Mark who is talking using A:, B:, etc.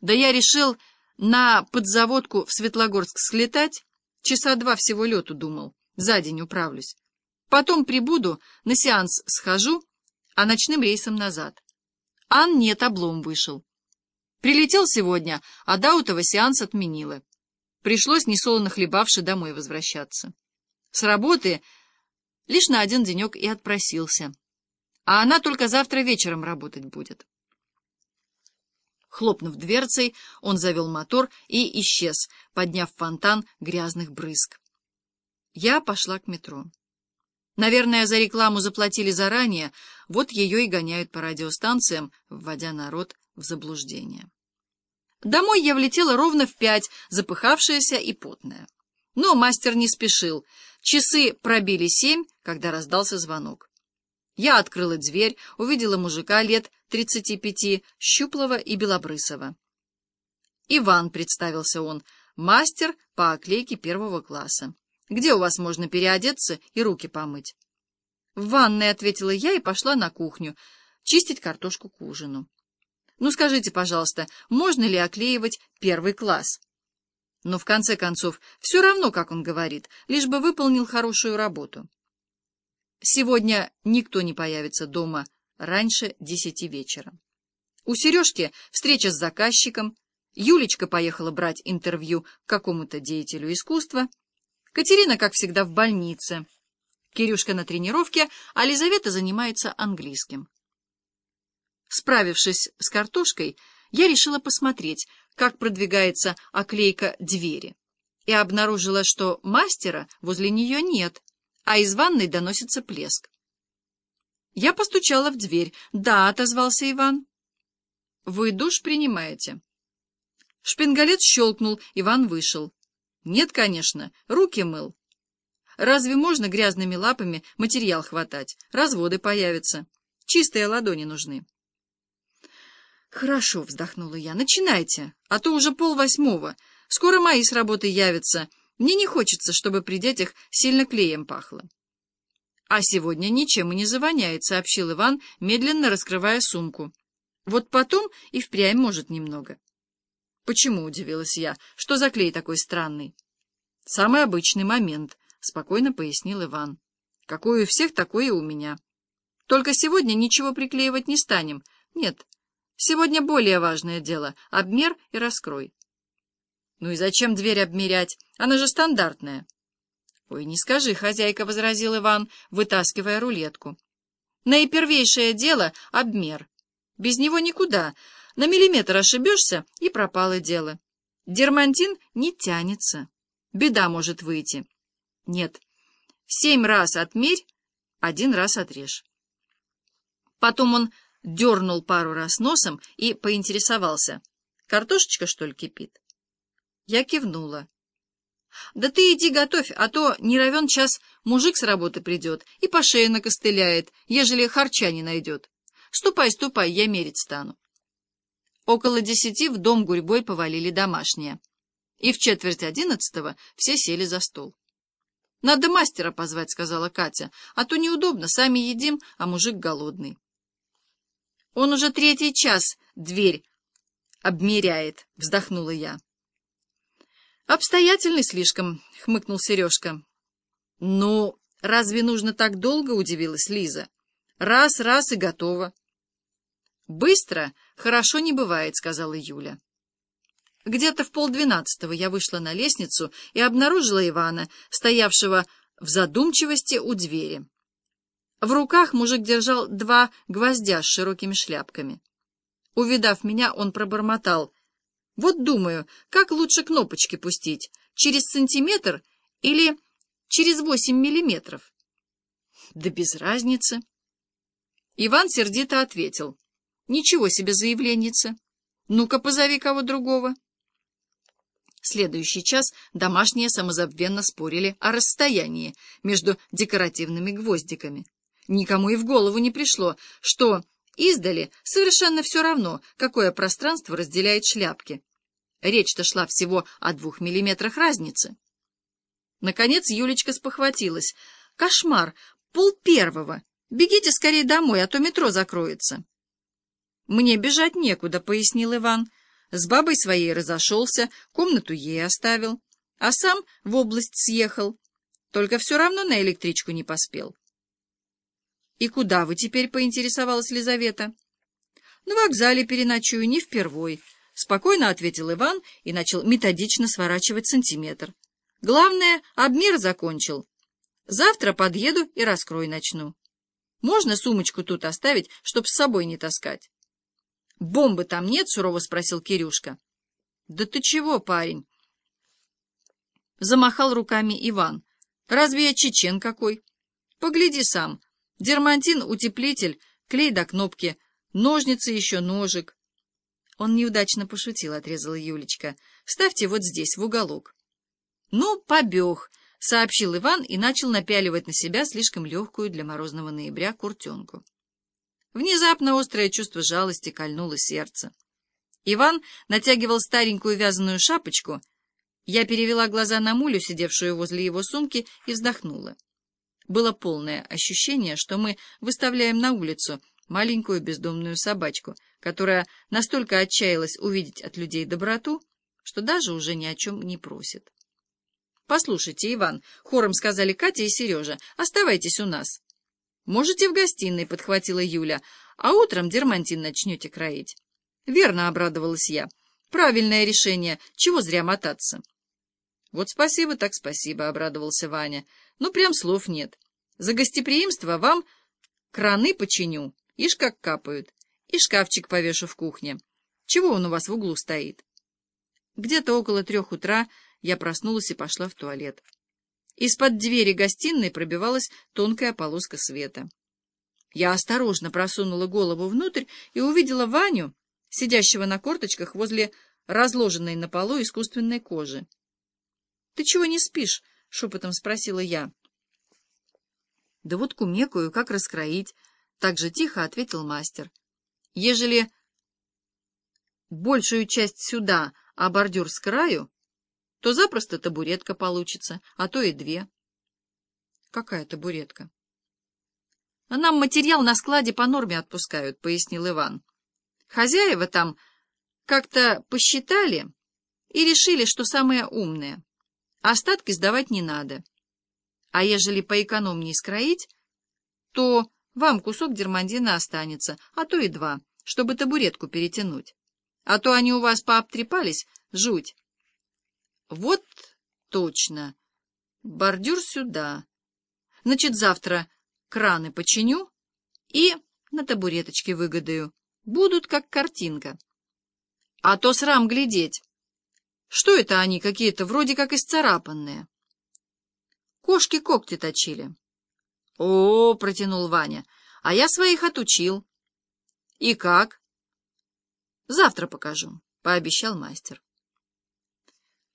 A: Да я решил на подзаводку в Светлогорск слетать. Часа два всего лету думал. За день управлюсь. Потом прибуду, на сеанс схожу, а ночным рейсом назад. Ан нет, облом вышел. Прилетел сегодня, а Даутова сеанс отменила. Пришлось, несолоно хлебавши, домой возвращаться. С работы лишь на один денек и отпросился. А она только завтра вечером работать будет. Хлопнув дверцей, он завел мотор и исчез, подняв фонтан грязных брызг. Я пошла к метро. Наверное, за рекламу заплатили заранее, вот ее и гоняют по радиостанциям, вводя народ в заблуждение. Домой я влетела ровно в пять, запыхавшаяся и потная. Но мастер не спешил. Часы пробили семь, когда раздался звонок. Я открыла дверь, увидела мужика лет тридцати пяти, щуплого и белобрысого. «Иван», — представился он, — «мастер по оклейке первого класса. Где у вас можно переодеться и руки помыть?» «В ванной», — ответила я и пошла на кухню, чистить картошку к ужину. «Ну, скажите, пожалуйста, можно ли оклеивать первый класс?» Но, в конце концов, все равно, как он говорит, лишь бы выполнил хорошую работу. Сегодня никто не появится дома раньше десяти вечера. У Сережки встреча с заказчиком, Юлечка поехала брать интервью какому-то деятелю искусства, Катерина, как всегда, в больнице, Кирюшка на тренировке, а Лизавета занимается английским. Справившись с картошкой, я решила посмотреть, как продвигается оклейка двери, и обнаружила, что мастера возле нее нет а из ванной доносится плеск. Я постучала в дверь. «Да», — отозвался Иван. «Вы душ принимаете?» Шпингалет щелкнул, Иван вышел. «Нет, конечно, руки мыл. Разве можно грязными лапами материал хватать? Разводы появятся. Чистые ладони нужны». «Хорошо», — вздохнула я, — «начинайте, а то уже пол восьмого. Скоро мои с работы явятся». Мне не хочется, чтобы при детях сильно клеем пахло. — А сегодня ничем и не завоняет, — сообщил Иван, медленно раскрывая сумку. — Вот потом и впрямь может немного. — Почему? — удивилась я. — Что за клей такой странный? — Самый обычный момент, — спокойно пояснил Иван. — Какой у всех, такой и у меня. Только сегодня ничего приклеивать не станем. Нет, сегодня более важное дело — обмер и раскрой. Ну и зачем дверь обмерять? Она же стандартная. Ой, не скажи, хозяйка, — возразил Иван, вытаскивая рулетку. Наипервейшее дело — обмер. Без него никуда. На миллиметр ошибешься, и пропало дело. Дермантин не тянется. Беда может выйти. Нет, семь раз отмерь, один раз отрежь. Потом он дернул пару раз носом и поинтересовался. Картошечка, что ли, кипит? Я кивнула. «Да ты иди готовь, а то не равен час мужик с работы придет и по шее накостыляет, ежели харча не найдет. Ступай, ступай, я мерить стану». Около десяти в дом гурьбой повалили домашние, и в четверть одиннадцатого все сели за стол. «Надо мастера позвать», — сказала Катя, — «а то неудобно, сами едим, а мужик голодный». «Он уже третий час дверь обмеряет», — вздохнула я. «Обстоятельный слишком», — хмыкнул Сережка. «Ну, разве нужно так долго?» — удивилась Лиза. «Раз, раз и готово». «Быстро хорошо не бывает», — сказала Юля. Где-то в полдвенадцатого я вышла на лестницу и обнаружила Ивана, стоявшего в задумчивости у двери. В руках мужик держал два гвоздя с широкими шляпками. Увидав меня, он пробормотал — вот думаю, как лучше кнопочки пустить, через сантиметр или через восемь миллиметров? Да без разницы. Иван сердито ответил. Ничего себе заявленница. Ну-ка, позови кого другого. Следующий час домашние самозабвенно спорили о расстоянии между декоративными гвоздиками. Никому и в голову не пришло, что издали совершенно все равно, какое пространство разделяет шляпки. Речь-то шла всего о двух миллиметрах разницы. Наконец Юлечка спохватилась. «Кошмар! Пол первого! Бегите скорее домой, а то метро закроется!» «Мне бежать некуда», — пояснил Иван. С бабой своей разошелся, комнату ей оставил, а сам в область съехал, только все равно на электричку не поспел. — И куда вы теперь, — поинтересовалась Лизавета? — На вокзале переночую, не впервой, — спокойно ответил Иван и начал методично сворачивать сантиметр. — Главное, обмер закончил. Завтра подъеду и раскрой начну. Можно сумочку тут оставить, чтоб с собой не таскать? — Бомбы там нет? — сурово спросил Кирюшка. — Да ты чего, парень? Замахал руками Иван. — Разве я чечен какой? Погляди сам. Дермантин, утеплитель, клей до кнопки, ножницы еще, ножик. Он неудачно пошутил, отрезала Юлечка. Ставьте вот здесь, в уголок. Ну, побег, сообщил Иван и начал напяливать на себя слишком легкую для морозного ноября куртенку. Внезапно острое чувство жалости кольнуло сердце. Иван натягивал старенькую вязаную шапочку. Я перевела глаза на Мулю, сидевшую возле его сумки, и вздохнула. Было полное ощущение, что мы выставляем на улицу маленькую бездомную собачку, которая настолько отчаялась увидеть от людей доброту, что даже уже ни о чем не просит. «Послушайте, Иван», — хором сказали Катя и Сережа, — «оставайтесь у нас». «Можете в гостиной», — подхватила Юля, — «а утром дермантин начнете кроить». «Верно», — обрадовалась я. «Правильное решение. Чего зря мотаться?» «Вот спасибо так спасибо», — обрадовался Ваня. «Ну, прям слов нет. За гостеприимство вам краны починю, ишь как капают, и шкафчик повешу в кухне. Чего он у вас в углу стоит?» Где-то около трех утра я проснулась и пошла в туалет. Из-под двери гостиной пробивалась тонкая полоска света. Я осторожно просунула голову внутрь и увидела Ваню, сидящего на корточках возле разложенной на полу искусственной кожи. — Ты чего не спишь? — шепотом спросила я. — Да вот кумекаю, как раскроить, — так же тихо ответил мастер. — Ежели большую часть сюда, а бордюр с краю, то запросто табуретка получится, а то и две. — Какая табуретка? — Нам материал на складе по норме отпускают, — пояснил Иван. Хозяева там как-то посчитали и решили, что самое умное — Остатки сдавать не надо. А ежели поэкономнее скроить, то вам кусок дермандина останется, а то и два, чтобы табуретку перетянуть. А то они у вас пообтрепались, жуть. Вот точно. Бордюр сюда. Значит, завтра краны починю и на табуреточке выгодаю. Будут как картинка. А то срам глядеть. Что это они какие-то, вроде как исцарапанные? Кошки когти точили. О, протянул Ваня, а я своих отучил. И как? Завтра покажу, пообещал мастер.